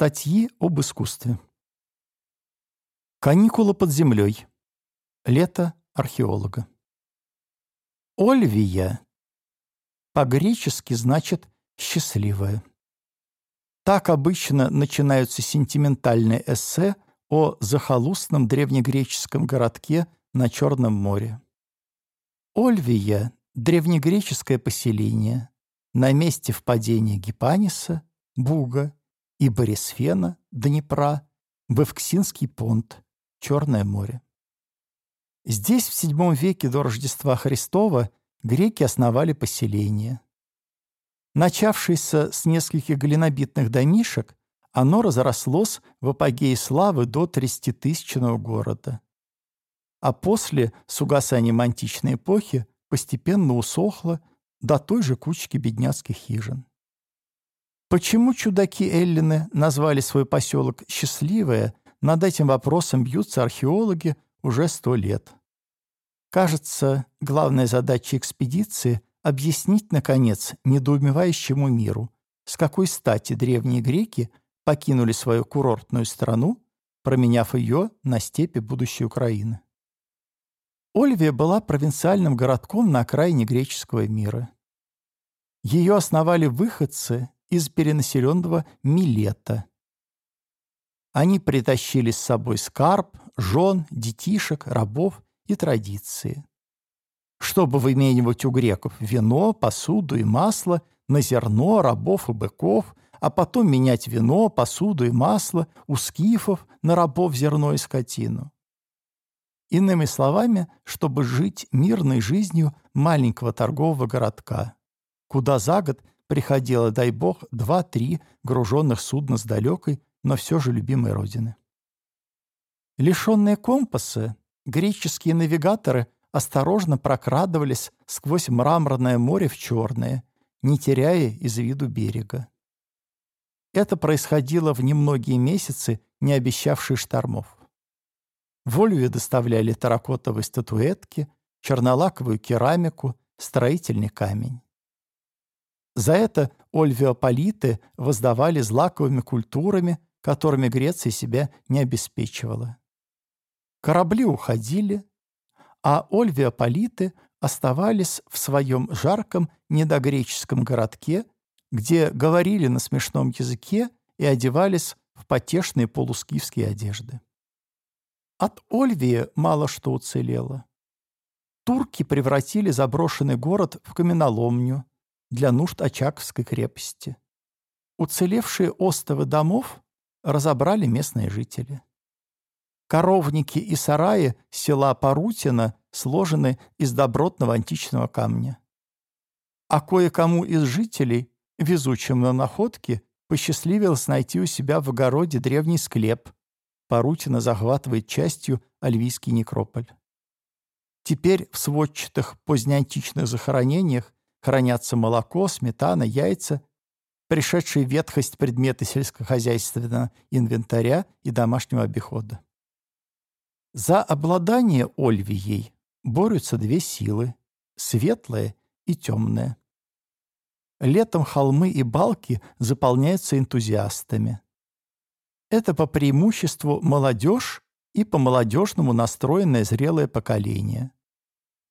Статьи об искусстве. Каникула под землей. Лето археолога. Ольвия по-гречески значит «счастливая». Так обычно начинаются сентиментальные эссе о захолустном древнегреческом городке на Черном море. Ольвия – древнегреческое поселение на месте впадения Гипаниса, Буга и Борисфена, Днепра, в Эвксинский понт, Черное море. Здесь в VII веке до Рождества Христова греки основали поселение. Начавшееся с нескольких глинобитных домишек, оно разрослось в апогее славы до 30-тысячного города. А после, с угасанием античной эпохи, постепенно усохло до той же кучки бедняцких хижин. Почему чудаки-эллины назвали свой поселок «Счастливое», над этим вопросом бьются археологи уже сто лет. Кажется, главная задача экспедиции — объяснить, наконец, недоумевающему миру, с какой стати древние греки покинули свою курортную страну, променяв ее на степи будущей Украины. Ольвия была провинциальным городком на окраине греческого мира. Ее основали выходцы из перенаселенного Милета. Они притащили с собой скарб, жен, детишек, рабов и традиции. Чтобы выменивать у греков вино, посуду и масло на зерно, рабов и быков, а потом менять вино, посуду и масло у скифов на рабов, зерно и скотину. Иными словами, чтобы жить мирной жизнью маленького торгового городка, куда за год приходило, дай бог, два-три груженных судна с далекой, но все же любимой родины. Лишенные компаса, греческие навигаторы осторожно прокрадывались сквозь мраморное море в Черное, не теряя из виду берега. Это происходило в немногие месяцы, не обещавшие штормов. В Ольве доставляли терракотовые статуэтки, чернолаковую керамику, строительный камень. За это ольвиополиты воздавали злаковыми культурами, которыми Греция себя не обеспечивала. Корабли уходили, а ольвиополиты оставались в своем жарком недогреческом городке, где говорили на смешном языке и одевались в потешные полускифские одежды. От Ольвии мало что уцелело. Турки превратили заброшенный город в каменоломню, для нужд Очаковской крепости. Уцелевшие остовы домов разобрали местные жители. Коровники и сараи села Парутина сложены из добротного античного камня. А кое-кому из жителей, везучим на находки, посчастливилось найти у себя в огороде древний склеп. Парутина захватывает частью Альвийский некрополь. Теперь в сводчатых позднеантичных захоронениях хранятся молоко, сметана, яйца, пришедшие в ветхость предметы сельскохозяйственного инвентаря и домашнего обихода. За обладание Ольвией борются две силы — светлая и темная. Летом холмы и балки заполняются энтузиастами. Это по преимуществу молодежь и по-молодежному настроенное зрелое поколение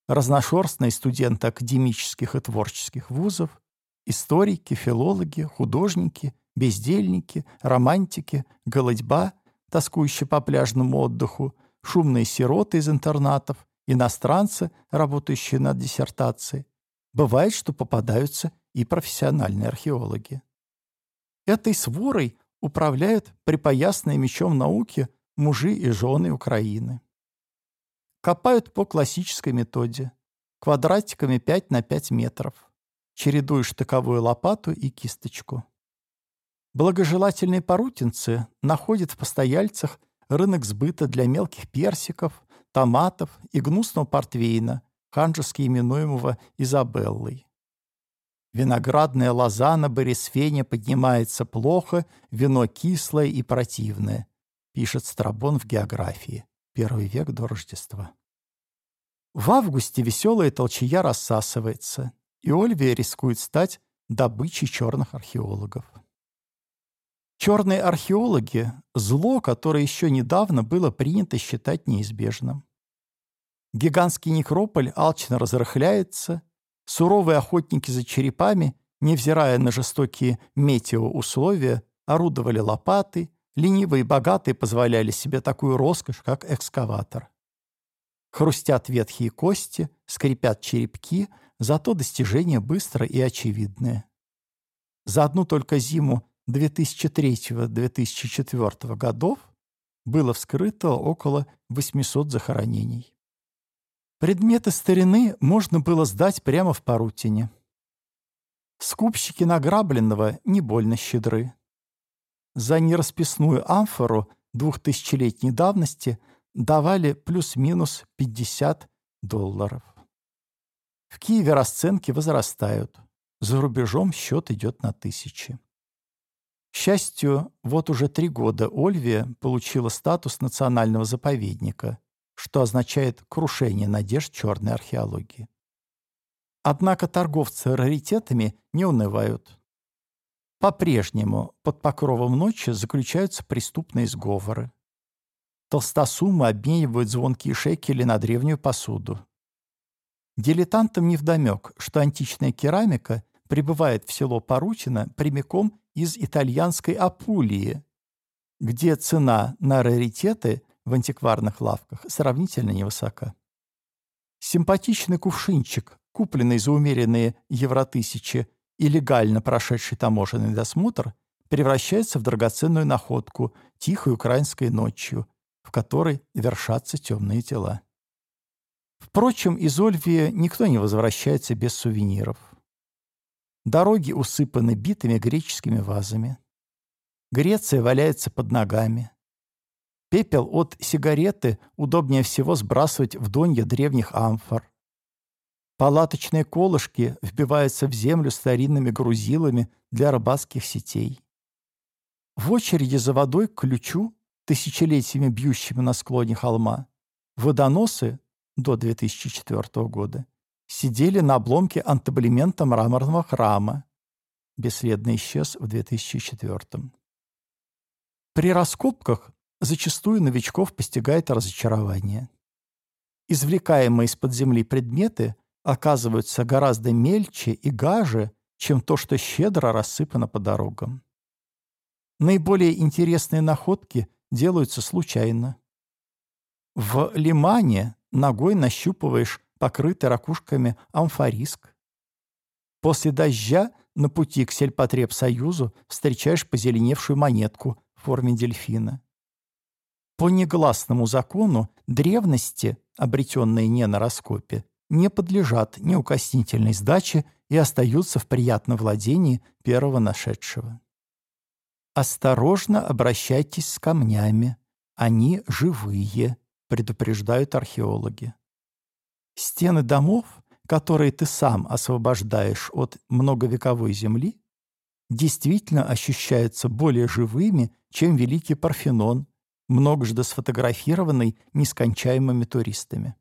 разношерстные студенты академических и творческих вузов, историки, филологи, художники, бездельники, романтики, голодьба, тоскующие по пляжному отдыху, шумные сироты из интернатов, иностранцы, работающие над диссертацией. Бывает, что попадаются и профессиональные археологи. Этой сворой управляют припоясные мечом науки мужи и жены Украины. Копают по классической методе. Квадратиками 5 на 5 метров. Чередуя штыковую лопату и кисточку. Благожелательные порутинцы находят в постояльцах рынок сбыта для мелких персиков, томатов и гнусного портвейна, ханжески именуемого Изабеллой. Виноградная лоза на Борисфене поднимается плохо, вино кислое и противное, пишет Страбон в географии. Первый век до Рождества. В августе веселая толчая рассасывается, и Ольвия рискует стать добычей черных археологов. Черные археологи – зло, которое еще недавно было принято считать неизбежным. Гигантский некрополь алчно разрыхляется, суровые охотники за черепами, невзирая на жестокие метеоусловия, орудовали лопаты, ленивые и богатые позволяли себе такую роскошь, как экскаватор. Хрустят ветхие кости, скрипят черепки, зато достижение быстро и очевидное. За одну только зиму 2003-2004 годов было вскрыто около 800 захоронений. Предметы старины можно было сдать прямо в Парутине. Скупщики награбленного не больно щедры. За нерасписную амфору двухтысячелетней давности давали плюс-минус 50 долларов. В Киеве расценки возрастают. За рубежом счет идет на тысячи. К счастью, вот уже три года Ольвия получила статус национального заповедника – что означает крушение надежд черной археологии. Однако торговцы раритетами не унывают. По-прежнему под покровом ночи заключаются преступные сговоры. Толстосумы обменивают звонкие шекели на древнюю посуду. Дилетантам невдомек, что античная керамика прибывает в село Поручино прямиком из итальянской Апулии, где цена на раритеты в антикварных лавках сравнительно невысока. Симпатичный кувшинчик, купленный за умеренные евро-тысячи и легально прошедший таможенный досмотр, превращается в драгоценную находку тихой украинской ночью, в которой вершатся темные тела. Впрочем, из Ольвии никто не возвращается без сувениров. Дороги усыпаны битыми греческими вазами. Греция валяется под ногами. Пепел от сигареты удобнее всего сбрасывать в донья древних амфор. Палаточные колышки вбиваются в землю старинными грузилами для рыбацких сетей. В очереди за водой к ключу, тысячелетиями бьющими на склоне холма, водоносы до 2004 года сидели на обломке антаблемента мраморного храма. Бесследно исчез в 2004 При раскопках Зачастую новичков постигает разочарование. Извлекаемые из-под земли предметы оказываются гораздо мельче и гаже, чем то, что щедро рассыпано по дорогам. Наиболее интересные находки делаются случайно. В лимане ногой нащупываешь покрытый ракушками амфориск. После дождя на пути к сельпотребсоюзу встречаешь позеленевшую монетку в форме дельфина. По негласному закону древности, обретенные не на раскопе, не подлежат неукоснительной сдаче и остаются в приятном владении первого нашедшего. «Осторожно обращайтесь с камнями. Они живые», — предупреждают археологи. Стены домов, которые ты сам освобождаешь от многовековой земли, действительно ощущаются более живыми, чем Великий Парфенон многожды сфотографированный нескончаемыми туристами.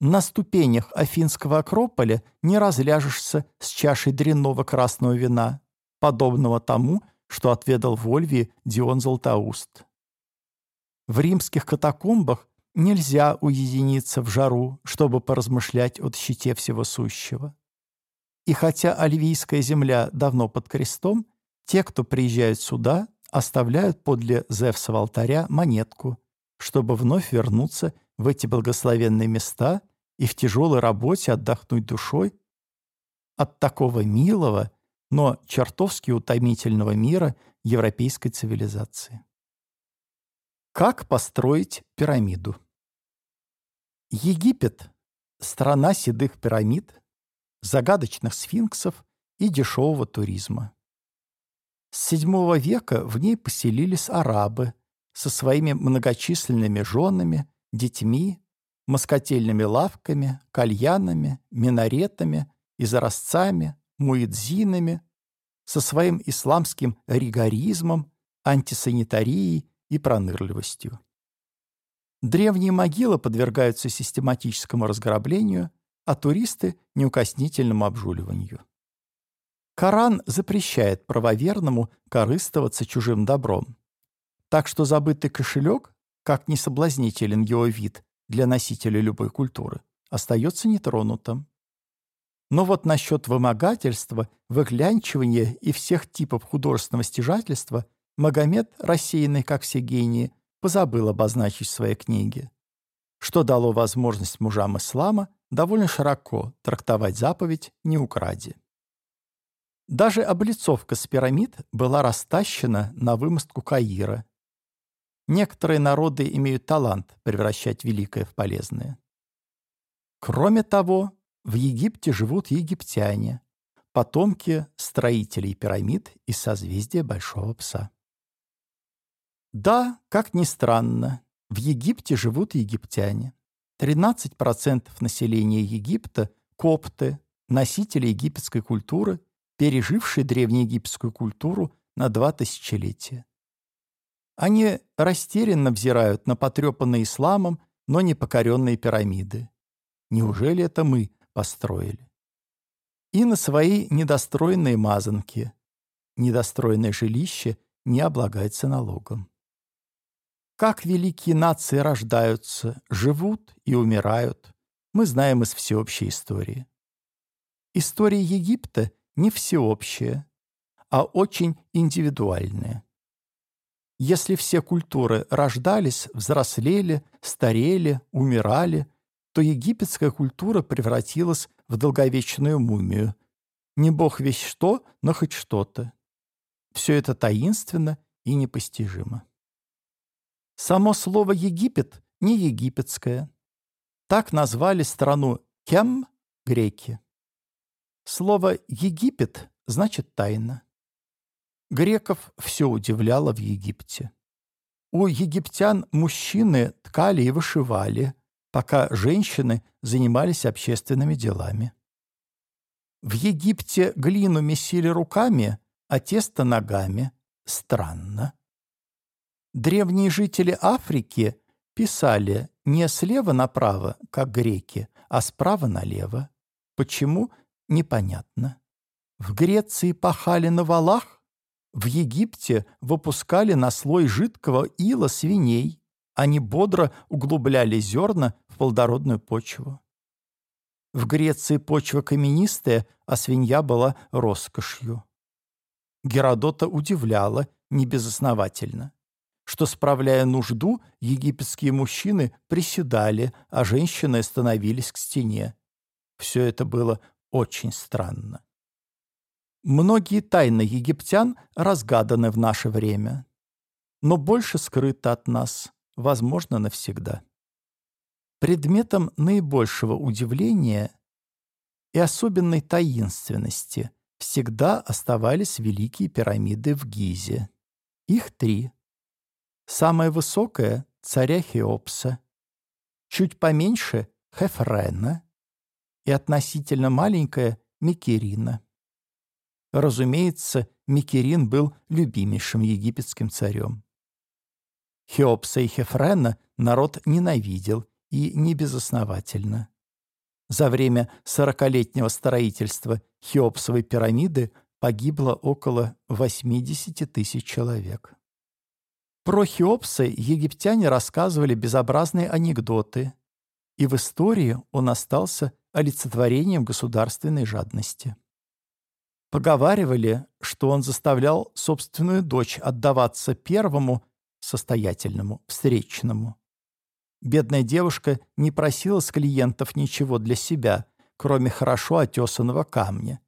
На ступенях Афинского Акрополя не разляжешься с чашей дрянного красного вина, подобного тому, что отведал в Ольвии Дион Златоуст. В римских катакомбах нельзя уединиться в жару, чтобы поразмышлять о щите всего сущего. И хотя Оливийская земля давно под крестом, те, кто приезжают сюда, оставляют подле Зевсова алтаря монетку, чтобы вновь вернуться в эти благословенные места и в тяжелой работе отдохнуть душой от такого милого, но чертовски утомительного мира европейской цивилизации. Как построить пирамиду? Египет – страна седых пирамид, загадочных сфинксов и дешевого туризма. С VII века в ней поселились арабы со своими многочисленными женами, детьми, москотельными лавками, кальянами, минаретами, изразцами, муэдзинами, со своим исламским ригоризмом, антисанитарией и пронырливостью. Древние могилы подвергаются систематическому разграблению, а туристы – неукоснительному обжуливанию. Коран запрещает правоверному корыстоваться чужим добром. Так что забытый кошелек, как не соблазнителен его вид для носителя любой культуры, остается нетронутым. Но вот насчет вымогательства, выглянчивания и всех типов художественного стяжательства Магомед, рассеянный как все гении, позабыл обозначить в своей книге, что дало возможность мужам ислама довольно широко трактовать заповедь «не укради». Даже облицовка с пирамид была растащена на вымостку Каира. Некоторые народы имеют талант превращать великое в полезное. Кроме того, в Египте живут египтяне, потомки строителей пирамид из созвездия Большого Пса. Да, как ни странно, в Египте живут египтяне. 13% населения Египта – копты, носители египетской культуры пережившие древнеегипетскую культуру на два тысячелетия. Они растерянно взирают на потрепанные исламом, но не покоренные пирамиды. Неужели это мы построили? И на свои недостроенные мазанки. Недостроенное жилище не облагается налогом. Как великие нации рождаются, живут и умирают, мы знаем из всеобщей истории. История Египта не всеобщее, а очень индивидуальное. Если все культуры рождались, взрослели, старели, умирали, то египетская культура превратилась в долговечную мумию. Не бог весь что, но хоть что-то. Все это таинственно и непостижимо. Само слово «Египет» не египетское. Так назвали страну Кем греки. Слово «Египет» значит «тайна». Греков все удивляло в Египте. У египтян мужчины ткали и вышивали, пока женщины занимались общественными делами. В Египте глину месили руками, а тесто ногами. Странно. Древние жители Африки писали не слева направо, как греки, а справа налево. Почему? непонятно. В Греции пахали на валах, в Египте выпускали на слой жидкого ила свиней, они бодро углубляли зерна в плодородную почву. В Греции почва каменистая, а свинья была роскошью. Геродота удивляла, небезосновательно, что, справляя нужду, египетские мужчины приседали, а женщины становились к стене. Все это было очень странно. Многие тайны египтян разгаданы в наше время, но больше скрыто от нас, возможно, навсегда. Предметом наибольшего удивления и особенной таинственности всегда оставались великие пирамиды в Гизе. Их три. Самая высокая — царя Хеопса, чуть поменьше — Хефрена, и относительно маленькая Микерина. Разумеется, Микерин был любимейшим египетским царем. Хеопса и Хефрена народ ненавидел, и не безосновательно. За время сорокалетнего строительства Хеопсовой пирамиды погибло около 80 тысяч человек. Про Хеопса египтяне рассказывали безобразные анекдоты, и в истории он остался олицетворением государственной жадности. Поговаривали, что он заставлял собственную дочь отдаваться первому, состоятельному, встречному. Бедная девушка не просила с клиентов ничего для себя, кроме хорошо отесанного камня.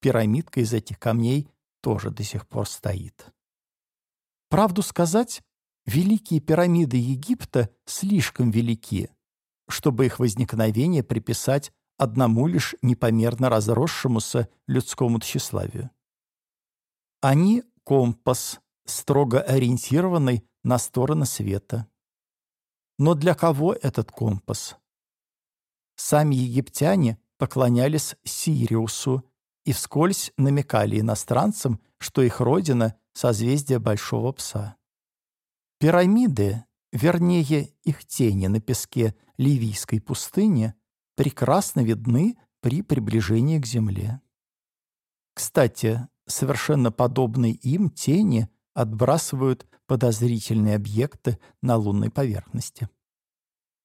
Пирамидка из этих камней тоже до сих пор стоит. Правду сказать, великие пирамиды Египта слишком велики, чтобы их возникновение приписать одному лишь непомерно разросшемуся людскому тщеславию. Они — компас, строго ориентированный на стороны света. Но для кого этот компас? Сами египтяне поклонялись Сириусу и вскользь намекали иностранцам, что их родина — созвездие Большого Пса. Пирамиды, вернее, их тени на песке Ливийской пустыни, прекрасно видны при приближении к Земле. Кстати, совершенно подобные им тени отбрасывают подозрительные объекты на лунной поверхности.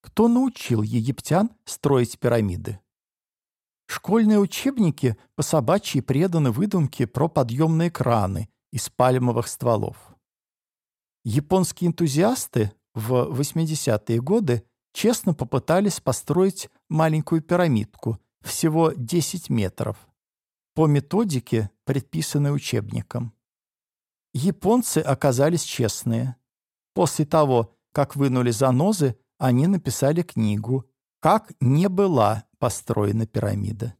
Кто научил египтян строить пирамиды? Школьные учебники по собачьей преданы выдумке про подъемные краны из пальмовых стволов. Японские энтузиасты в 80-е годы честно попытались построить маленькую пирамидку, всего 10 метров, по методике, предписанной учебником. Японцы оказались честные. После того, как вынули занозы, они написали книгу «Как не была построена пирамида».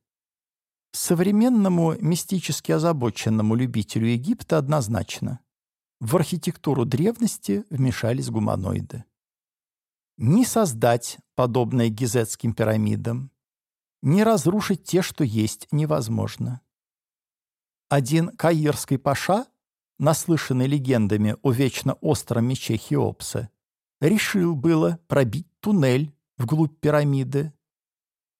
Современному мистически озабоченному любителю Египта однозначно. В архитектуру древности вмешались гуманоиды. Не создать подобное гизетским пирамидам, не разрушить те, что есть, невозможно. Один каирский паша, наслышанный легендами о вечно остром мече Хеопса, решил было пробить туннель вглубь пирамиды,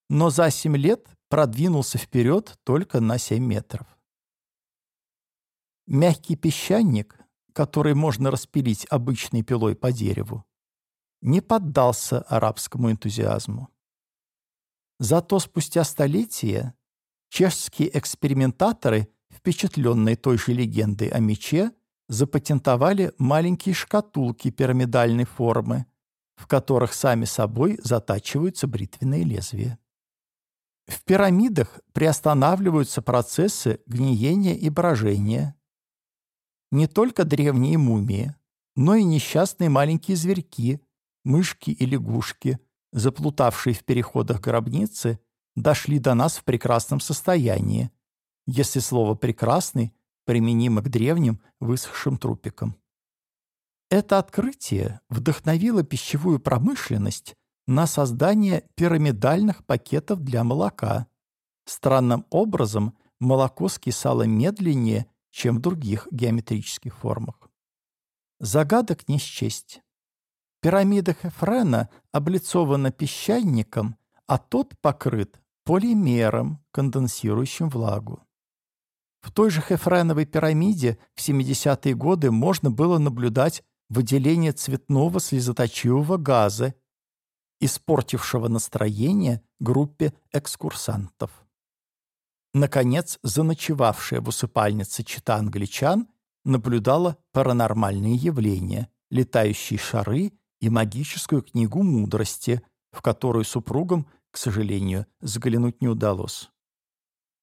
но за семь лет продвинулся вперед только на семь метров. Мягкий песчаник, который можно распилить обычной пилой по дереву, не поддался арабскому энтузиазму. Зато спустя столетия чешские экспериментаторы, впечатленные той же легендой о мече, запатентовали маленькие шкатулки пирамидальной формы, в которых сами собой затачиваются бритвенные лезвия. В пирамидах приостанавливаются процессы гниения и брожения. Не только древние мумии, но и несчастные маленькие зверьки, мышки и лягушки, заплутавшие в переходах гробницы, дошли до нас в прекрасном состоянии, если слово «прекрасный» применимо к древним высохшим трупикам. Это открытие вдохновило пищевую промышленность на создание пирамидальных пакетов для молока. Странным образом молоко скисало медленнее, чем в других геометрических формах. Загадок не счесть. Пирамида Хефрена облицована песчаником, а тот покрыт полимером, конденсирующим влагу. В той же Хефреновой пирамиде в 70-е годы можно было наблюдать выделение цветного слезоточивого газа, испортившего настроение группе экскурсантов. Наконец, заночевавшая в усыпальнице чита англичан наблюдала паранормальные явления, летающие шары и магическую книгу мудрости, в которую супругам, к сожалению, заглянуть не удалось.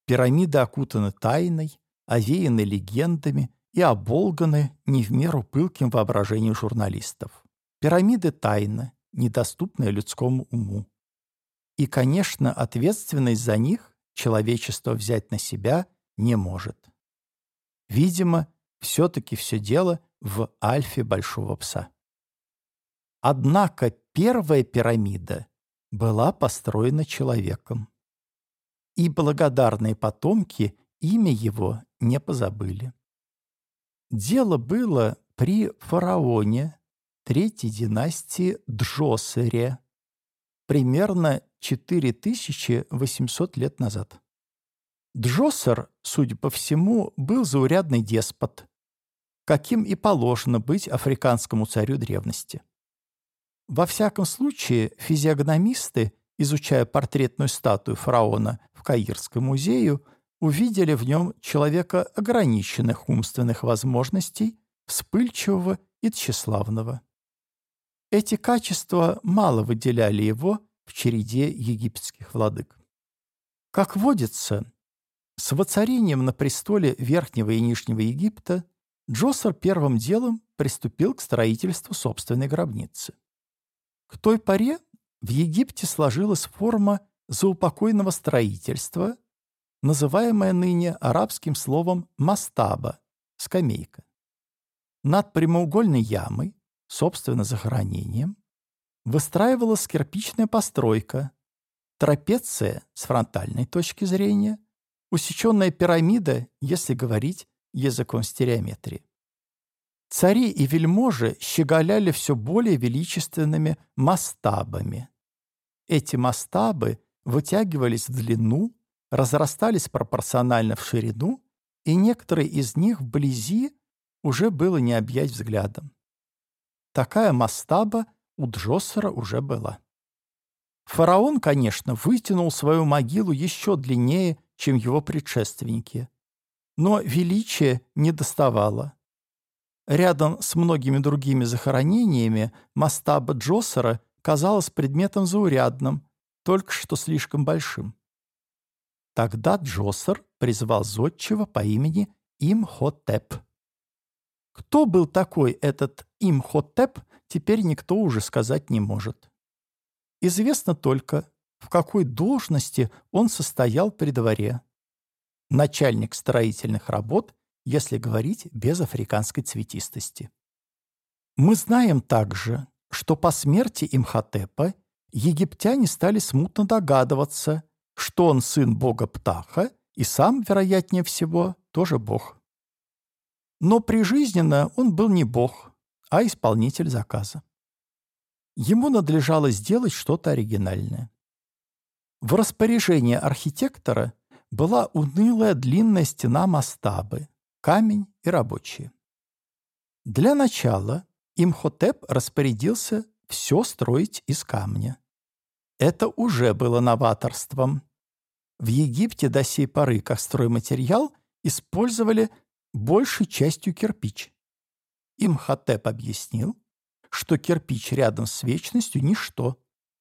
Пирамиды окутаны тайной, овеяны легендами и оболганы не в меру пылким воображением журналистов. Пирамиды тайны, недоступные людскому уму. И, конечно, ответственность за них человечество взять на себя не может. Видимо, все-таки все дело в альфе Большого Пса. Однако первая пирамида была построена человеком. И благодарные потомки имя его не позабыли. Дело было при фараоне третьей династии Джосере, примерно 4800 лет назад. Джосер, судя по всему, был заурядный деспот, каким и положено быть африканскому царю древности. Во всяком случае, физиогномисты, изучая портретную статую фараона в Каирском музее, увидели в нем человека ограниченных умственных возможностей, вспыльчивого и тщеславного. Эти качества мало выделяли его в череде египетских владык. Как водится, с воцарением на престоле Верхнего и Нижнего Египта Джосер первым делом приступил к строительству собственной гробницы. К той поре в Египте сложилась форма заупокойного строительства, называемая ныне арабским словом «мастаба» — скамейка. Над прямоугольной ямой, собственно, захоронением, выстраивалась кирпичная постройка, трапеция с фронтальной точки зрения, усеченная пирамида, если говорить языком стереометрии. Цари и вельможи щеголяли все более величественными мастабами. Эти мастабы вытягивались в длину, разрастались пропорционально в ширину и некоторые из них вблизи уже было не объять взглядом. Такая мастаба у Джоссера уже была. Фараон, конечно, вытянул свою могилу еще длиннее, чем его предшественники. Но величие не доставало. Рядом с многими другими захоронениями мастаба Джоссера казалась предметом заурядным, только что слишком большим. Тогда Джоссер призвал зодчего по имени Имхотеп. Кто был такой этот Имхотеп, теперь никто уже сказать не может. Известно только, в какой должности он состоял при дворе. Начальник строительных работ, если говорить без африканской цветистости. Мы знаем также, что по смерти Имхотепа египтяне стали смутно догадываться, что он сын бога Птаха и сам, вероятнее всего, тоже бог. Но прижизненно он был не бог, а исполнитель заказа. Ему надлежало сделать что-то оригинальное. В распоряжении архитектора была унылая длинная стена мастабы, камень и рабочие. Для начала Имхотеп распорядился все строить из камня. Это уже было новаторством. В Египте до сей поры как стройматериал использовали большей частью кирпич. Имхотеп объяснил, что кирпич рядом с вечностью – ничто,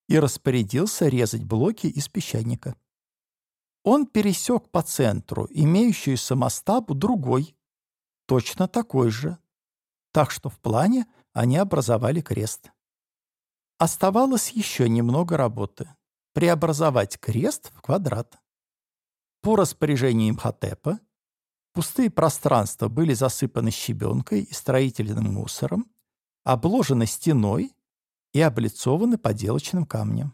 и распорядился резать блоки из песчаника. Он пересек по центру имеющуюся мастабу другой, точно такой же, так что в плане они образовали крест. Оставалось еще немного работы – преобразовать крест в квадрат. По распоряжению Имхотепа пустые пространства были засыпаны щебенкой и строительным мусором, обложены стеной и облицованы поделочным камнем.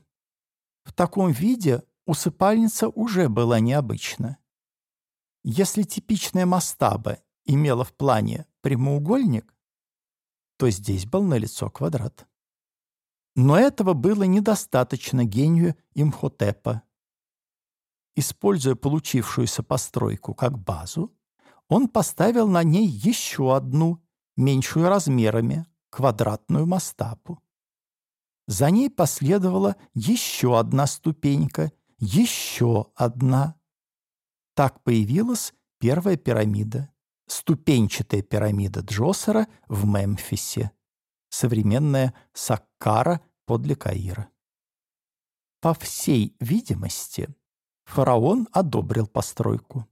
В таком виде усыпальница уже была необычна. Если типичная мастаба имела в плане прямоугольник, то здесь был налицо квадрат. Но этого было недостаточно гению Имхотепа. Используя получившуюся постройку как базу, он поставил на ней еще одну, меньшую размерами, квадратную мастапу. За ней последовала еще одна ступенька, еще одна. Так появилась первая пирамида, ступенчатая пирамида Джосера в Мемфисе, современная Саккара подле Каира. По всей видимости, фараон одобрил постройку.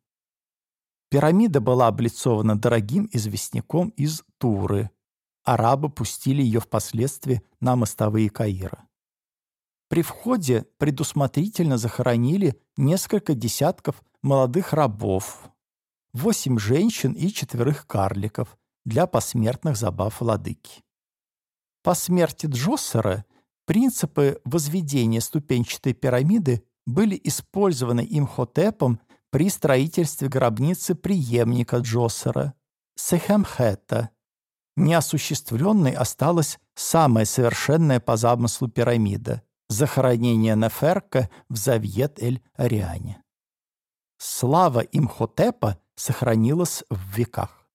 Пирамида была облицована дорогим известняком из Туры, арабы пустили ее впоследствии на мостовые Каира. При входе предусмотрительно захоронили несколько десятков молодых рабов, восемь женщин и четверых карликов для посмертных забав владыки. По смерти Джоссера принципы возведения ступенчатой пирамиды были использованы Имхотепом при строительстве гробницы преемника Джоссера, Сехемхета, Неосуществленной осталась самая совершенная по замыслу пирамида – захоронение Неферка в Завьет-эль-Ариане. Слава Имхотепа сохранилась в веках.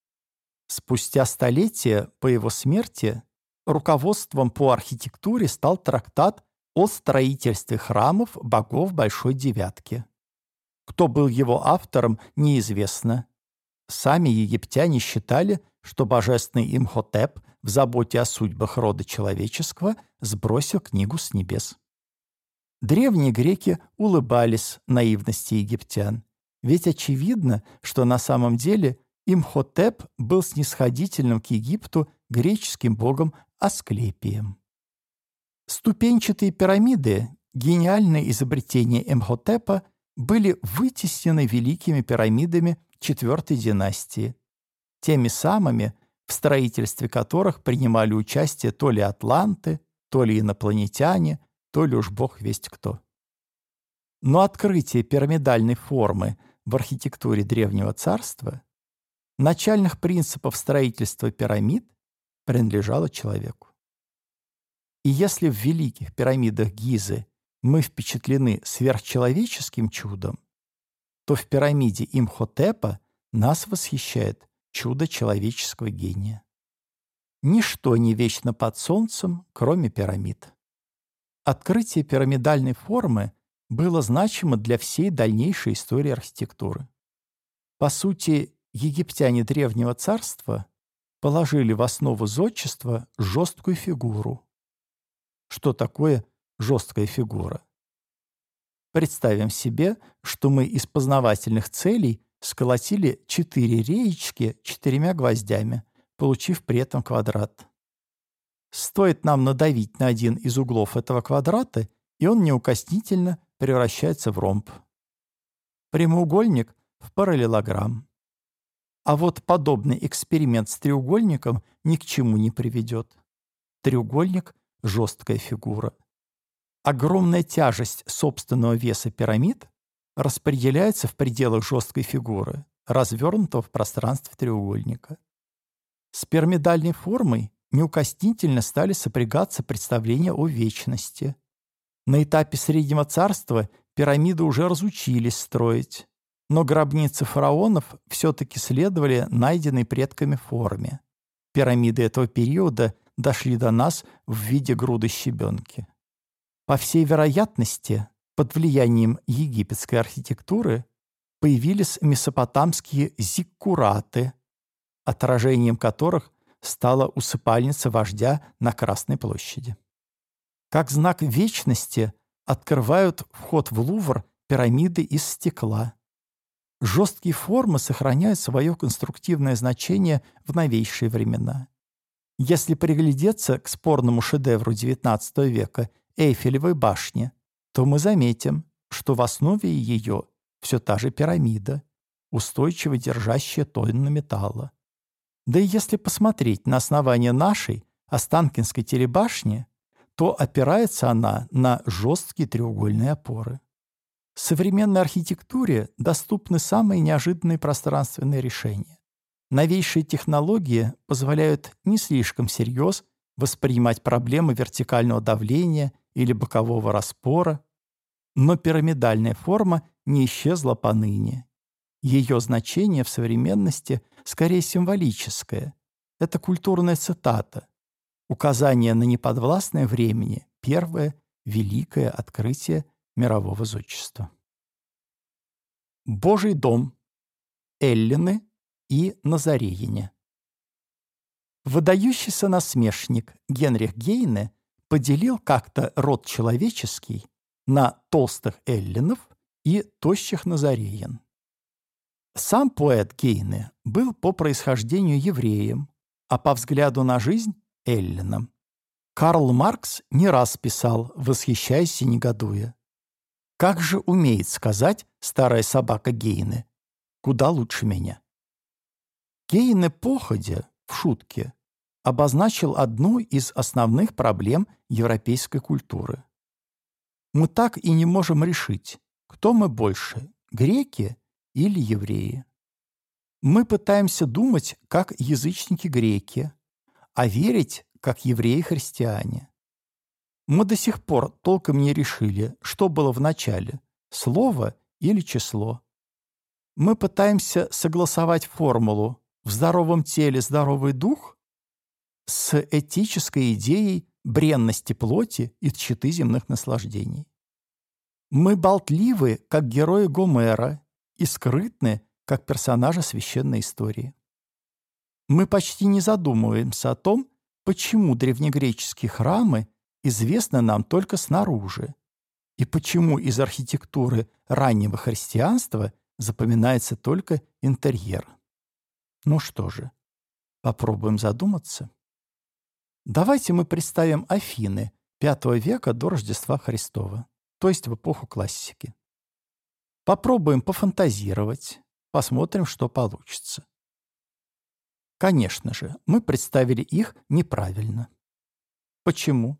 Спустя столетия по его смерти руководством по архитектуре стал трактат о строительстве храмов богов Большой Девятки. Кто был его автором, неизвестно. Сами египтяне считали, что божественный Имхотеп в заботе о судьбах рода человеческого сбросил книгу с небес. Древние греки улыбались наивности египтян, ведь очевидно, что на самом деле Имхотеп был снисходительным к Египту греческим богом Асклепием. Ступенчатые пирамиды, гениальное изобретение Имхотепа, были вытеснены великими пирамидами четвертой династии, теми самыми, в строительстве которых принимали участие то ли атланты, то ли инопланетяне, то ли уж бог весть кто. Но открытие пирамидальной формы в архитектуре Древнего Царства, начальных принципов строительства пирамид, принадлежало человеку. И если в великих пирамидах Гизы мы впечатлены сверхчеловеческим чудом, то в пирамиде Имхотепа нас восхищает чудо человеческого гения. Ничто не вечно под солнцем, кроме пирамид. Открытие пирамидальной формы было значимо для всей дальнейшей истории архитектуры. По сути, египтяне Древнего Царства положили в основу зодчества жесткую фигуру. Что такое жесткая фигура? Представим себе, что мы из познавательных целей сколотили четыре реечки четырьмя гвоздями, получив при этом квадрат. Стоит нам надавить на один из углов этого квадрата, и он неукоснительно превращается в ромб. Прямоугольник — в параллелограмм. А вот подобный эксперимент с треугольником ни к чему не приведет. Треугольник — жесткая фигура. Огромная тяжесть собственного веса пирамид распределяется в пределах жесткой фигуры, развернутого в пространстве треугольника. С пирамидальной формой неукоснительно стали сопрягаться представления о вечности. На этапе Среднего Царства пирамиды уже разучились строить, но гробницы фараонов все-таки следовали найденной предками форме. Пирамиды этого периода дошли до нас в виде груды щебенки. По всей вероятности, под влиянием египетской архитектуры появились месопотамские зиккураты, отражением которых стала усыпальница вождя на Красной площади. Как знак вечности открывают вход в Лувр пирамиды из стекла. Жесткие формы сохраняют свое конструктивное значение в новейшие времена. Если приглядеться к спорному шедевру XIX века Эйфелевой башни, то мы заметим, что в основе ее все та же пирамида, устойчиво держащая тонны металла. Да и если посмотреть на основание нашей Останкинской телебашни, то опирается она на жесткие треугольные опоры. В современной архитектуре доступны самые неожиданные пространственные решения. Новейшие технологии позволяют не слишком всерьез воспринимать проблемы вертикального давления или бокового распора, но пирамидальная форма не исчезла поныне. Ее значение в современности скорее символическое. Это культурная цитата. Указание на неподвластное времени – первое великое открытие мирового зодчества. Божий дом, Эллины и Назареяне. Выдающийся насмешник Генрих Гейне поделил как-то род человеческий на толстых эллинов и тощих назареян. Сам поэт Гейне был по происхождению евреем, а по взгляду на жизнь – эллином. Карл Маркс не раз писал, восхищаясь и негодуя. «Как же умеет сказать старая собака Гейне? Куда лучше меня?» Гейне походя, в шутке, обозначил одну из основных проблем европейской культуры. Мы так и не можем решить, кто мы больше – греки или евреи. Мы пытаемся думать, как язычники-греки, а верить, как евреи-христиане. Мы до сих пор толком не решили, что было в начале – слово или число. Мы пытаемся согласовать формулу «в здоровом теле здоровый дух» с этической идеей бренности плоти и тщеты земных наслаждений. Мы болтливы, как герои Гомера, и скрытны, как персонажи священной истории. Мы почти не задумываемся о том, почему древнегреческие храмы известны нам только снаружи, и почему из архитектуры раннего христианства запоминается только интерьер. Ну что же, попробуем задуматься. Давайте мы представим Афины V века до Рождества Христова, то есть в эпоху классики. Попробуем пофантазировать, посмотрим, что получится. Конечно же, мы представили их неправильно. Почему?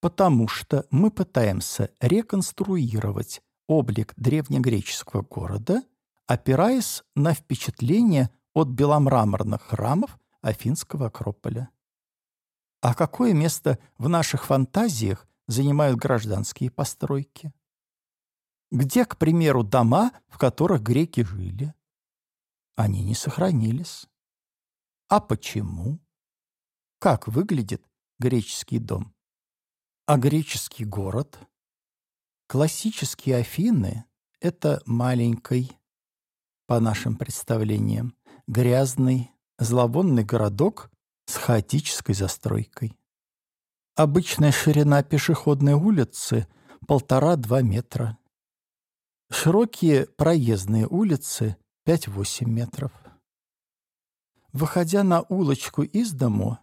Потому что мы пытаемся реконструировать облик древнегреческого города, опираясь на впечатления от беломраморных храмов Афинского Акрополя. А какое место в наших фантазиях занимают гражданские постройки? Где, к примеру, дома, в которых греки жили? они не сохранились. А почему? Как выглядит греческий дом? А греческий город? Классические Афины — это маленький, по нашим представлениям, грязный, зловонный городок с хаотической застройкой. Обычная ширина пешеходной улицы — полтора-два метра. Широкие проездные улицы — 5-8 метров. Выходя на улочку из дому,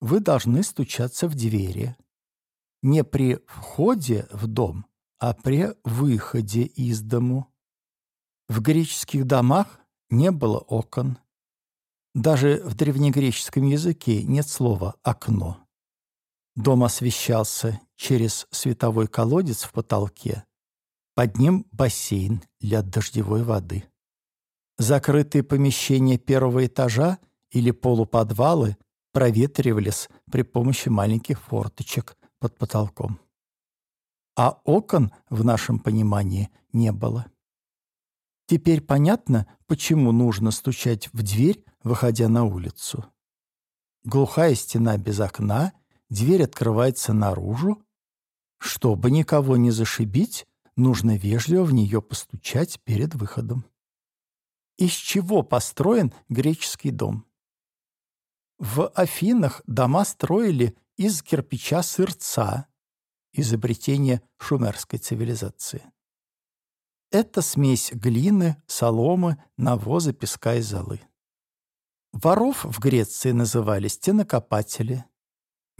вы должны стучаться в двери. Не при входе в дом, а при выходе из дому. В греческих домах не было окон. Даже в древнегреческом языке нет слова «окно». Дом освещался через световой колодец в потолке. Под ним бассейн для дождевой воды. Закрытые помещения первого этажа или полуподвалы проветривались при помощи маленьких форточек под потолком. А окон в нашем понимании не было. Теперь понятно, почему нужно стучать в дверь, выходя на улицу. Глухая стена без окна дверь открывается наружу. Чтобы никого не зашибить, нужно вежливо в нее постучать перед выходом. Из чего построен греческий дом? В Афинах дома строили из кирпича сырца, изобретение шумерской цивилизации. Это смесь глины, соломы, навоза, песка и золы. Воров в Греции называли стенокопатели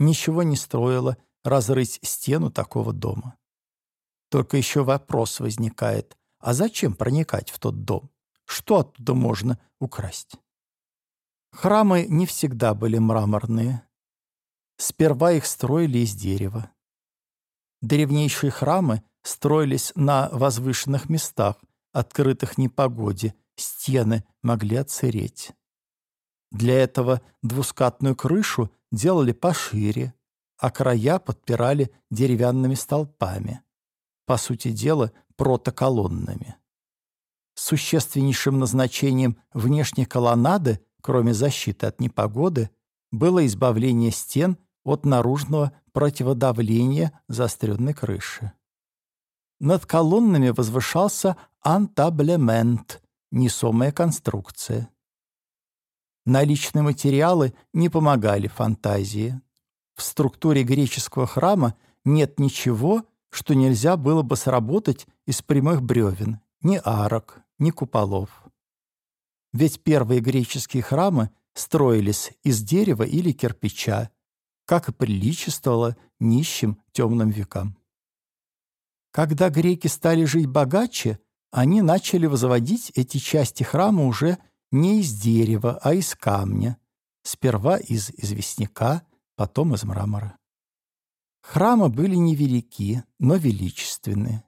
ничего не строило разрыть стену такого дома. Только еще вопрос возникает, а зачем проникать в тот дом? Что оттуда можно украсть? Храмы не всегда были мраморные. Сперва их строили из дерева. Древнейшие храмы строились на возвышенных местах, открытых непогоде, стены могли отсыреть. Для этого двускатную крышу делали пошире, а края подпирали деревянными столпами, по сути дела, протоколоннами. Существеннейшим назначением внешней колоннады, кроме защиты от непогоды, было избавление стен от наружного противодавления заостренной крыши. Над колоннами возвышался антаблемент, несомая конструкция. Наличные материалы не помогали фантазии. В структуре греческого храма нет ничего, что нельзя было бы сработать из прямых бревен, ни арок, ни куполов. Ведь первые греческие храмы строились из дерева или кирпича, как и приличествовало нищим темным векам. Когда греки стали жить богаче, они начали возводить эти части храма уже не из дерева, а из камня, сперва из известняка, потом из мрамора. Храмы были невелики, но величественные.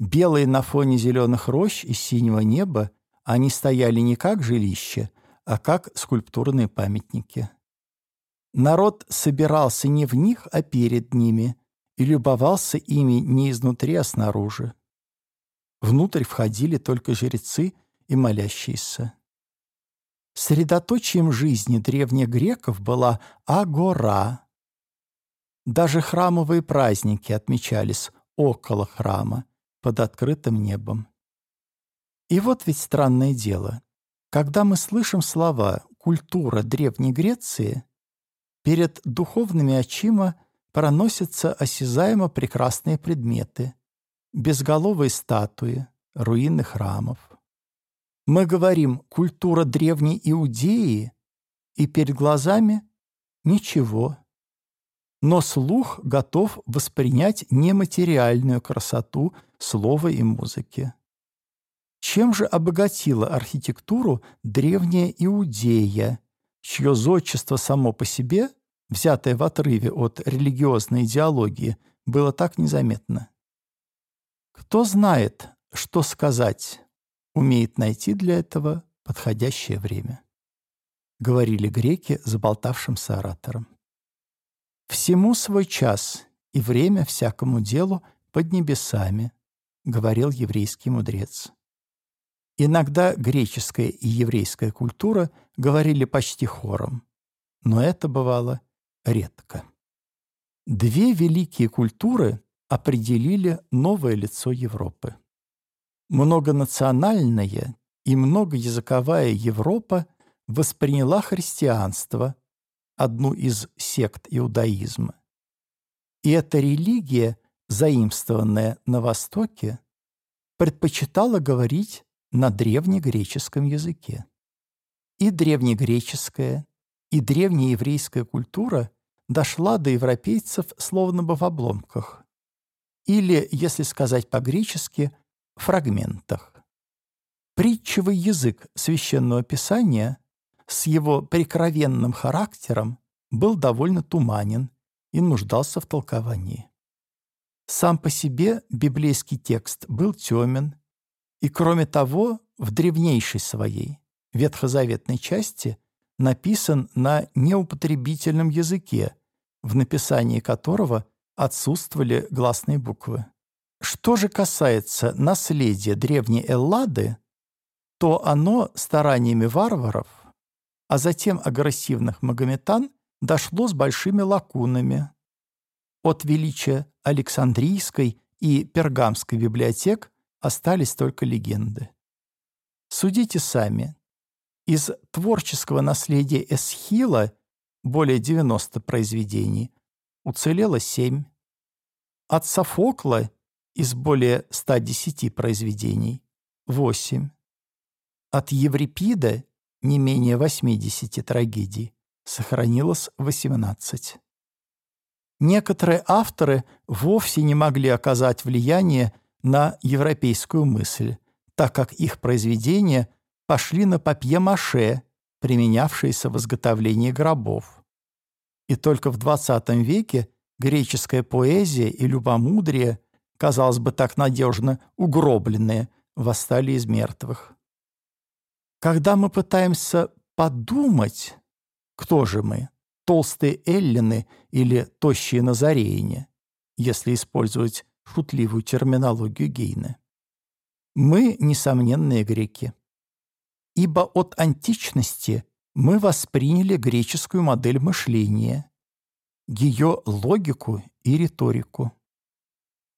Белые на фоне зеленых рощ и синего неба, они стояли не как жилища, а как скульптурные памятники. Народ собирался не в них, а перед ними, и любовался ими не изнутри, а снаружи. Внутрь входили только жрецы и молящиеся. Средоточием жизни древних греков была агора. Даже храмовые праздники отмечались около храма, под открытым небом. И вот ведь странное дело. Когда мы слышим слова «культура Древней Греции», перед духовными очима проносятся осязаемо прекрасные предметы, безголовые статуи, руины храмов. Мы говорим «культура древней Иудеи», и перед глазами ничего. Но слух готов воспринять нематериальную красоту слова и музыки. Чем же обогатила архитектуру древняя Иудея, чье зодчество само по себе, взятое в отрыве от религиозной идеологии, было так незаметно? Кто знает, что сказать умеет найти для этого подходящее время. Говорили греки заболтавшимся оратором. «Всему свой час и время всякому делу под небесами», говорил еврейский мудрец. Иногда греческая и еврейская культура говорили почти хором, но это бывало редко. Две великие культуры определили новое лицо Европы. Многонациональная и многоязыковая Европа восприняла христианство, одну из сект иудаизма. И эта религия, заимствованная на Востоке, предпочитала говорить на древнегреческом языке. И древнегреческая, и древнееврейская культура дошла до европейцев словно бы в обломках. Или, если сказать по-гречески, фрагментах. Притчевый язык священного писания с его прикровенным характером был довольно туманен и нуждался в толковании. Сам по себе библейский текст был темен, и, кроме того, в древнейшей своей ветхозаветной части написан на неупотребительном языке, в написании которого отсутствовали гласные буквы. Что же касается наследия древней Эллады, то оно стараниями варваров, а затем агрессивных магометан дошло с большими лакунами. От величия Александрийской и Пергамской библиотек остались только легенды. Судите сами. Из творческого наследия Эсхила более 90 произведений, уцелело 7. От Софокла из более 110 произведений – 8. От Еврипида не менее 80 трагедий сохранилось 18. Некоторые авторы вовсе не могли оказать влияние на европейскую мысль, так как их произведения пошли на папье-маше, применявшиеся в изготовлении гробов. И только в XX веке греческая поэзия и любомудрие, казалось бы, так надежно угробленные, восстали из мертвых. Когда мы пытаемся подумать, кто же мы, толстые эллины или тощие назареяне, если использовать шутливую терминологию Гейна. Мы – несомненные греки. Ибо от античности мы восприняли греческую модель мышления, ее логику и риторику.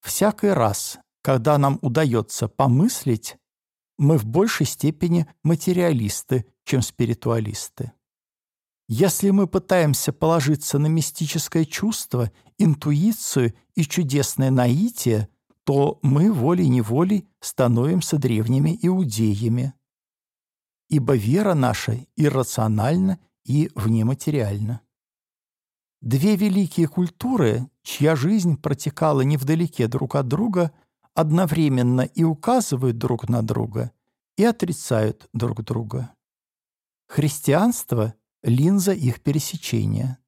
Всякий раз, когда нам удается помыслить, мы в большей степени материалисты, чем спиритуалисты. Если мы пытаемся положиться на мистическое чувство, интуицию и чудесное наитие, то мы волей-неволей становимся древними иудеями. Ибо вера наша иррациональна и внематериальна. Две великие культуры, чья жизнь протекала невдалеке друг от друга, одновременно и указывают друг на друга, и отрицают друг друга. Христианство – линза их пересечения.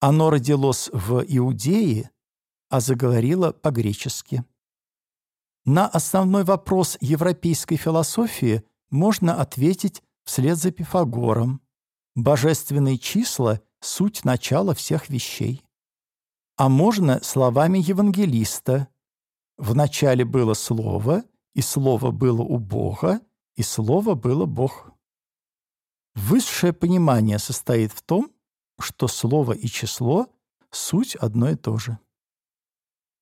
Оно родилось в Иудее, а заговорило по-гречески. На основной вопрос европейской философии можно ответить вслед за Пифагором. Божественные числа – суть начала всех вещей. А можно словами евангелиста. «Вначале было Слово, и Слово было у Бога, и Слово было Бог». Высшее понимание состоит в том, что слово и число — суть одно и то же.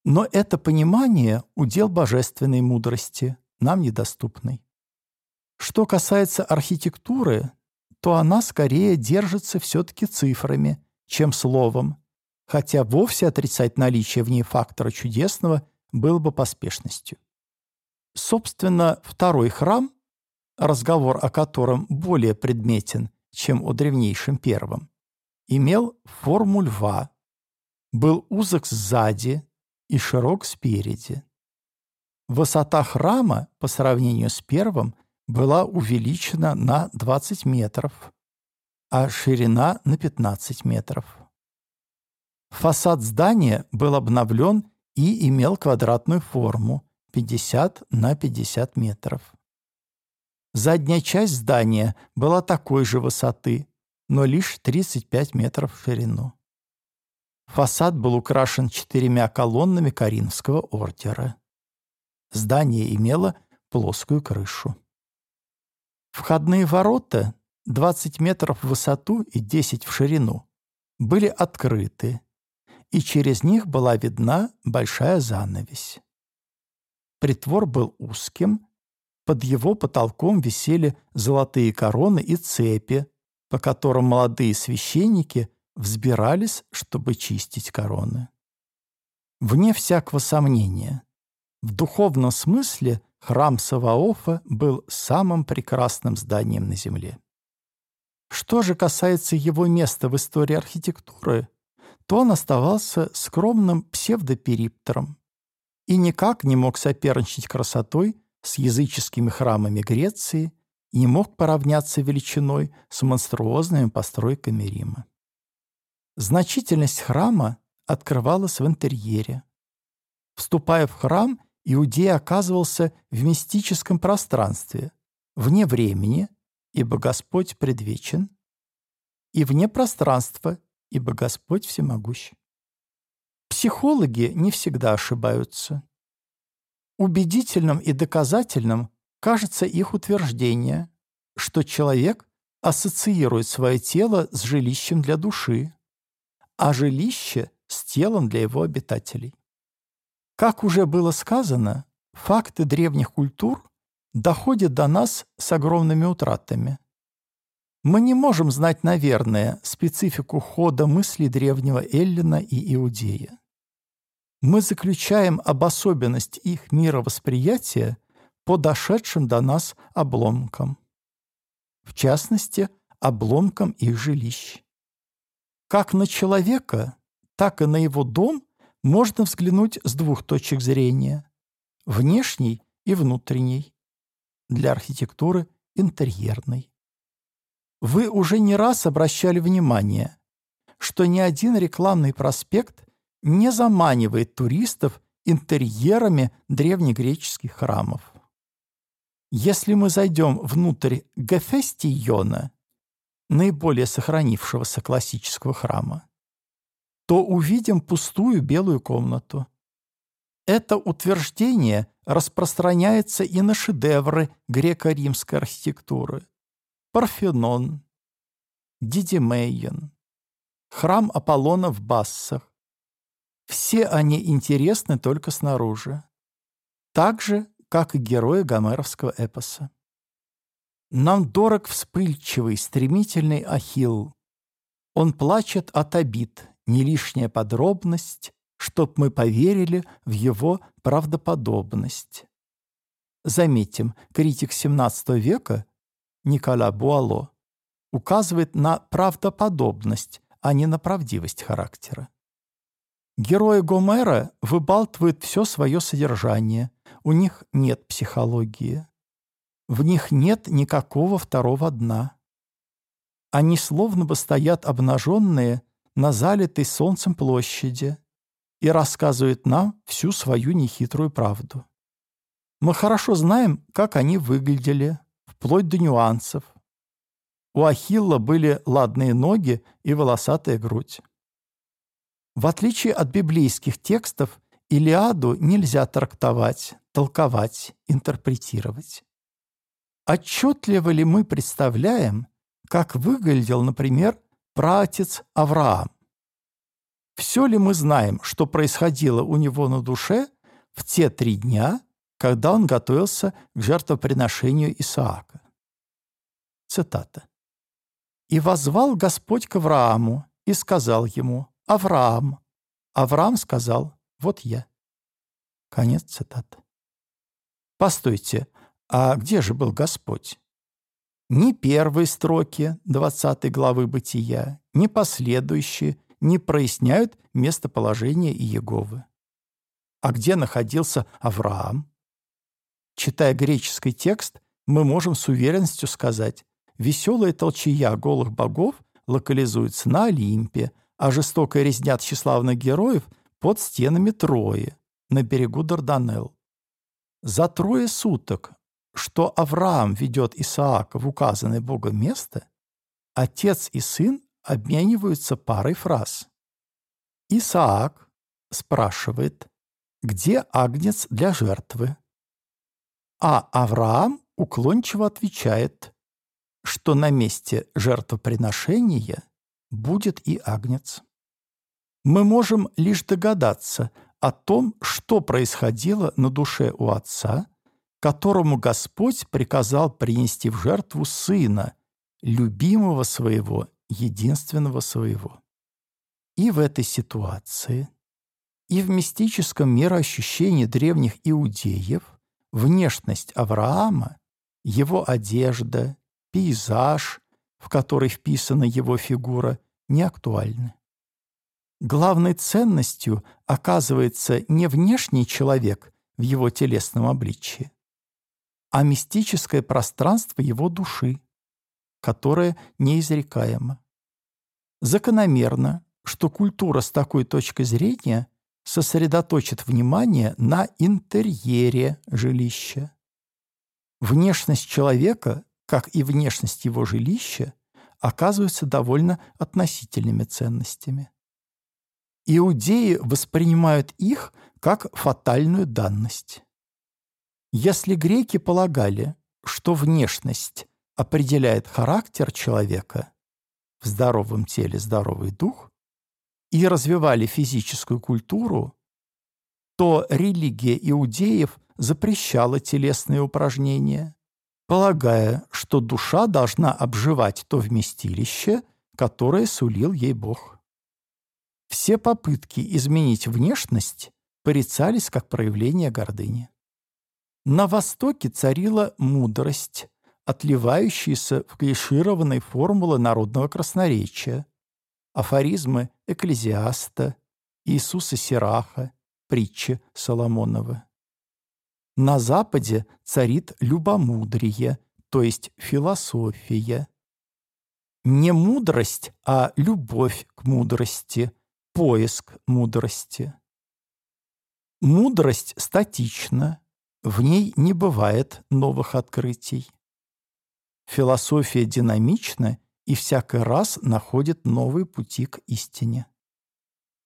Но это понимание — удел божественной мудрости, нам недоступный. Что касается архитектуры, то она скорее держится все-таки цифрами, чем словом, хотя вовсе отрицать наличие в ней фактора чудесного было бы поспешностью. Собственно, второй храм разговор о котором более предметен, чем о древнейшем первом, имел форму льва, был узок сзади и широк спереди. Высота храма по сравнению с первым была увеличена на 20 метров, а ширина на 15 метров. Фасад здания был обновлен и имел квадратную форму 50 на 50 метров. Задняя часть здания была такой же высоты, но лишь 35 метров в ширину. Фасад был украшен четырьмя колоннами Каринского ордера. Здание имело плоскую крышу. Входные ворота, 20 метров в высоту и 10 в ширину, были открыты, и через них была видна большая занавесь. Притвор был узким, под его потолком висели золотые короны и цепи, по которым молодые священники взбирались, чтобы чистить короны. Вне всякого сомнения, в духовном смысле храм Саваофа был самым прекрасным зданием на Земле. Что же касается его места в истории архитектуры, то он оставался скромным псевдопериптером и никак не мог соперничать красотой с языческими храмами Греции и не мог поравняться величиной с монструозными постройками Рима. Значительность храма открывалась в интерьере. Вступая в храм, Иудей оказывался в мистическом пространстве, вне времени, ибо Господь предвечен, и вне пространства, ибо Господь всемогущ. Психологи не всегда ошибаются. Убедительным и доказательным кажется их утверждение, что человек ассоциирует свое тело с жилищем для души, а жилище — с телом для его обитателей. Как уже было сказано, факты древних культур доходят до нас с огромными утратами. Мы не можем знать, наверное, специфику хода мыслей древнего Эллина и Иудея. Мы заключаем об особенность их мировосприятия по дошедшим до нас обломкам. В частности, обломкам их жилищ. Как на человека, так и на его дом можно взглянуть с двух точек зрения – внешней и внутренней, для архитектуры интерьерной. Вы уже не раз обращали внимание, что ни один рекламный проспект не заманивает туристов интерьерами древнегреческих храмов. Если мы зайдем внутрь Гефестиона, наиболее сохранившегося классического храма, то увидим пустую белую комнату. Это утверждение распространяется и на шедевры греко-римской архитектуры. Парфенон, Дидимейон, храм Аполлона в Бассах. Все они интересны только снаружи. Так же, как и герои гомеровского эпоса. Нам дорог вспыльчивый, стремительный Ахилл. Он плачет от обид, не лишняя подробность, чтоб мы поверили в его правдоподобность. Заметим, критик XVII века Никола Буало указывает на правдоподобность, а не на правдивость характера. Герои Гомера выбалтывают все свое содержание, у них нет психологии. В них нет никакого второго дна. Они словно бы стоят обнаженные на залитой солнцем площади и рассказывают нам всю свою нехитрую правду. Мы хорошо знаем, как они выглядели, вплоть до нюансов. У Ахилла были ладные ноги и волосатая грудь. В отличие от библейских текстов, Илиаду нельзя трактовать, толковать, интерпретировать. Отчетливо ли мы представляем, как выглядел, например, праотец Авраам? Все ли мы знаем, что происходило у него на душе в те три дня, когда он готовился к жертвоприношению Исаака. Цитата. «И возвал Господь к Аврааму и сказал ему, «Авраам». Авраам сказал, «Вот я». Конец цитаты. Постойте, а где же был Господь? Ни первые строки 20 главы Бытия, ни последующие не проясняют местоположение Иеговы. А где находился Авраам? Читая греческий текст, мы можем с уверенностью сказать, веселая толчая голых богов локализуется на Олимпе, а жестокая резня тщеславных героев под стенами Трои, на берегу Дарданелл. За трое суток, что Авраам ведет Исаака в указанное Богом место, отец и сын обмениваются парой фраз. Исаак спрашивает, где агнец для жертвы? А Авраам уклончиво отвечает что на месте жертвоприношения будет и агнец. Мы можем лишь догадаться о том, что происходило на душе у отца, которому Господь приказал принести в жертву сына, любимого своего, единственного своего. И в этой ситуации, и в мистическом мироощущении древних иудеев внешность Авраама, его одежда, пейзаж, в который вписана его фигура, не актуальны. Главной ценностью оказывается не внешний человек в его телесном обличии, а мистическое пространство его души, которое неизрекаемо. Закономерно, что культура с такой точки зрения сосредоточит внимание на интерьере жилища. Внешность человека, как и внешность его жилища, оказываются довольно относительными ценностями. Иудеи воспринимают их как фатальную данность. Если греки полагали, что внешность определяет характер человека, в здоровом теле здоровый дух, и развивали физическую культуру, то религия иудеев запрещала телесные упражнения, полагая, что душа должна обживать то вместилище, которое сулил ей Бог. Все попытки изменить внешность порицались как проявление гордыни. На Востоке царила мудрость, отливающаяся в клишированной формулы народного красноречия, афоризмы Экклезиаста, Иисуса Сираха, притчи Соломонова. На Западе царит любомудрие, то есть философия. Не мудрость, а любовь к мудрости, поиск мудрости. Мудрость статична, в ней не бывает новых открытий. Философия динамична и всякий раз находит новые пути к истине.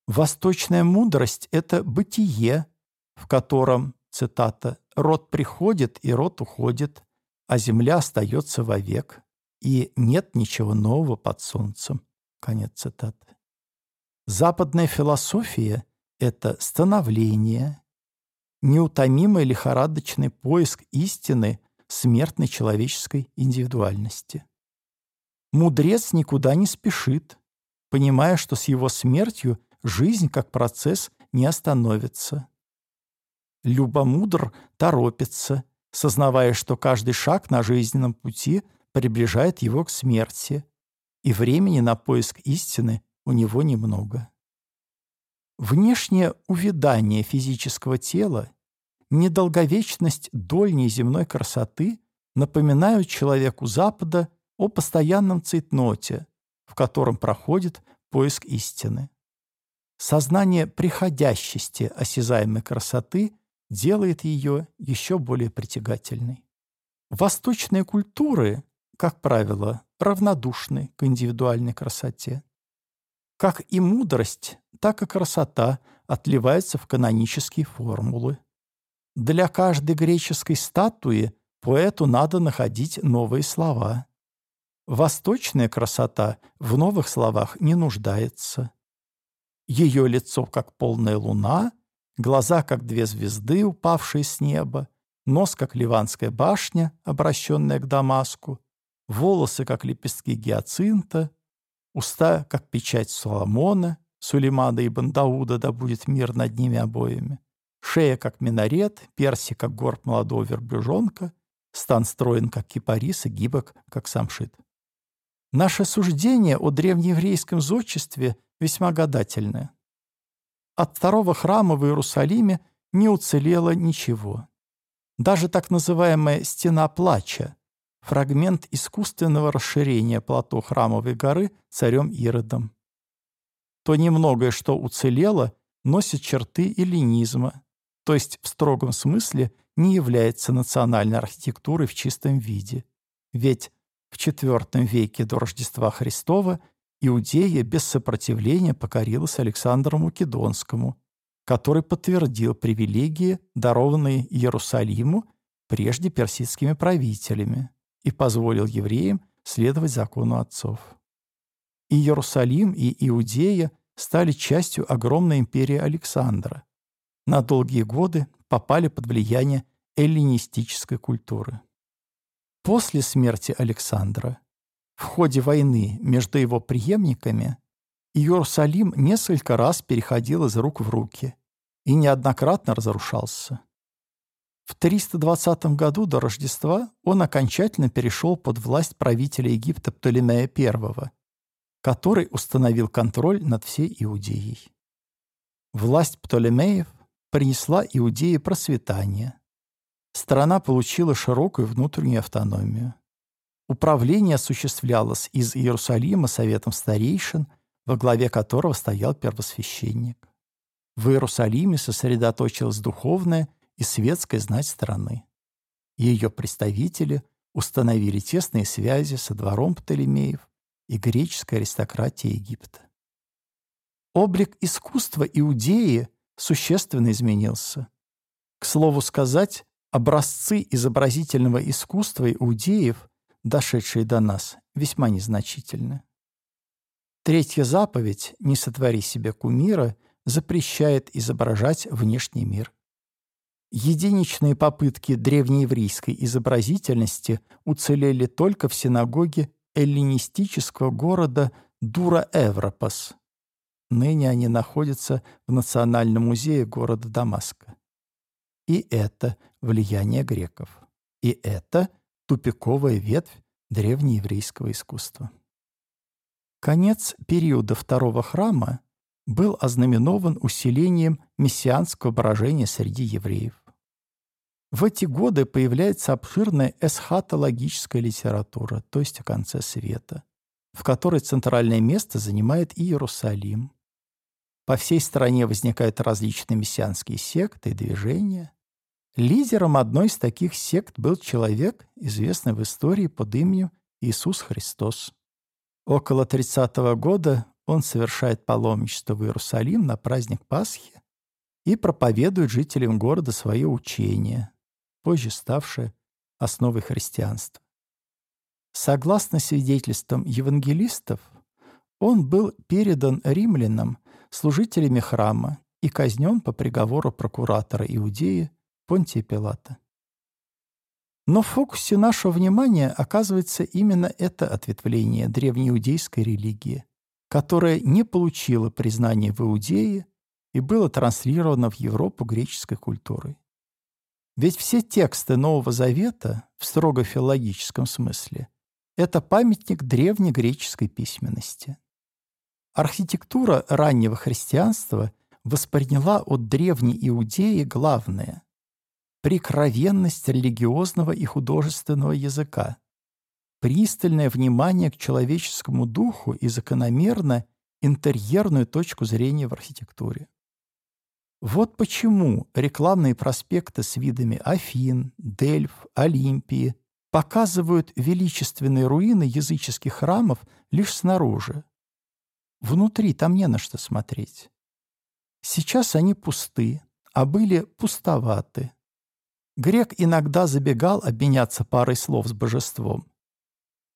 Восточная мудрость — это бытие, в котором цитата, «род приходит и род уходит, а земля остается вовек, и нет ничего нового под солнцем». Конец цитаты. Западная философия — это становление, неутомимый лихорадочный поиск истины смертной человеческой индивидуальности. Мудрец никуда не спешит, понимая, что с его смертью жизнь как процесс не остановится. Любомудр торопится, сознавая, что каждый шаг на жизненном пути приближает его к смерти, и времени на поиск истины у него немного. Внешнее увядание физического тела, недолговечность дольней земной красоты напоминают человеку Запада о постоянном цейтноте, в котором проходит поиск истины. Сознание приходящести осязаемой красоты делает ее еще более притягательной. Восточные культуры, как правило, равнодушны к индивидуальной красоте. Как и мудрость, так и красота отливаются в канонические формулы. Для каждой греческой статуи поэту надо находить новые слова. Восточная красота в новых словах не нуждается. Ее лицо, как полная луна, глаза, как две звезды, упавшие с неба, нос, как ливанская башня, обращенная к Дамаску, волосы, как лепестки гиацинта, уста, как печать Соломона, Сулеймана и Бандауда, да будет мир над ними обоими, шея, как минарет, перси, как горб молодого верблюжонка, стан строен, как кипарис, и гибок, как самшит. Наше суждение о древнееврейском зодчестве весьма гадательное. От второго храма в Иерусалиме не уцелело ничего. Даже так называемая «стена плача» — фрагмент искусственного расширения плато Храмовой горы царем Иродом. То немногое, что уцелело, носит черты эллинизма, то есть в строгом смысле не является национальной архитектурой в чистом виде. Ведь в IV веке до Рождества Христова Иудея без сопротивления покорилась Александру Македонскому, который подтвердил привилегии, дарованные Иерусалиму прежде персидскими правителями, и позволил евреям следовать закону отцов. И Иерусалим, и Иудея стали частью огромной империи Александра. На долгие годы попали под влияние эллинистической культуры. После смерти Александра, в ходе войны между его преемниками, Иерусалим несколько раз переходил из рук в руки и неоднократно разрушался. В 320 году до Рождества он окончательно перешел под власть правителя Египта Птолемея I, который установил контроль над всей Иудеей. Власть Птолемеев принесла Иудее процветание. Страна получила широкую внутреннюю автономию. Управление осуществлялось из Иерусалима Советом старейшин, во главе которого стоял первосвященник. В Иерусалиме сосредоточилась духовная и светская знать страны. Ее представители установили тесные связи со двором Птолемеев и греческой аристократией Египта. Облик искусства Иудеи существенно изменился. К слову сказать, образцы изобразительного искусства иудеев, дошедшие до нас, весьма незначительны. Третья заповедь «Не сотвори себе кумира» запрещает изображать внешний мир. Единичные попытки древнееврейской изобразительности уцелели только в синагоге эллинистического города Дура-Эвропас. Ныне они находятся в Национальном музее города Дамаска. И это влияние греков. И это тупиковая ветвь древнееврейского искусства. Конец периода второго храма был ознаменован усилением мессианского брожения среди евреев. В эти годы появляется обширная эсхатологическая литература, то есть о конце света, в которой центральное место занимает Иерусалим. По всей стране возникают различные мессианские секты и движения. Лидером одной из таких сект был человек, известный в истории под именем Иисус Христос. Около 30 -го года он совершает паломничество в Иерусалим на праздник Пасхи и проповедует жителям города свое учение, позже ставшее основой христианства. Согласно свидетельствам евангелистов, он был передан римлянам, служителями храма, и казнен по приговору прокуратора Иудеи Понтия Пилата. Но в фокусе нашего внимания оказывается именно это ответвление древнеиудейской религии, которое не получило признания в Иудее и было транслировано в Европу греческой культурой. Ведь все тексты Нового Завета, в строго филологическом смысле, это памятник древнегреческой письменности. Архитектура раннего христианства восприняла от древней Иудеи главное – прикровенность религиозного и художественного языка, пристальное внимание к человеческому духу и закономерно интерьерную точку зрения в архитектуре. Вот почему рекламные проспекты с видами Афин, Дельф, Олимпии показывают величественные руины языческих храмов лишь снаружи. Внутри там не на что смотреть. Сейчас они пусты, а были пустоваты. Грек иногда забегал обменяться парой слов с божеством,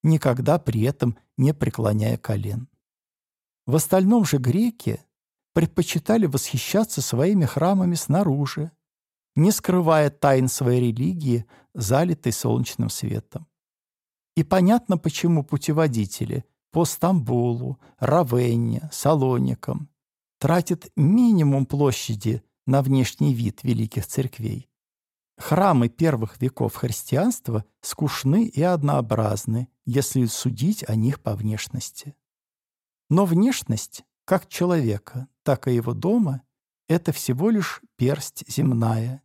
никогда при этом не преклоняя колен. В остальном же греки предпочитали восхищаться своими храмами снаружи, не скрывая тайн своей религии, залитой солнечным светом. И понятно, почему путеводители по Стамбулу, Равенне, Салоникам тратят минимум площади на внешний вид великих церквей. Храмы первых веков христианства скучны и однообразны, если судить о них по внешности. Но внешность как человека, так и его дома — это всего лишь персть земная.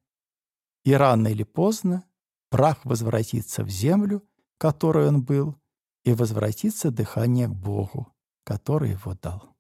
И рано или поздно прах возвратится в землю, которой он был, и возвратится дыхание к Богу, который его дал.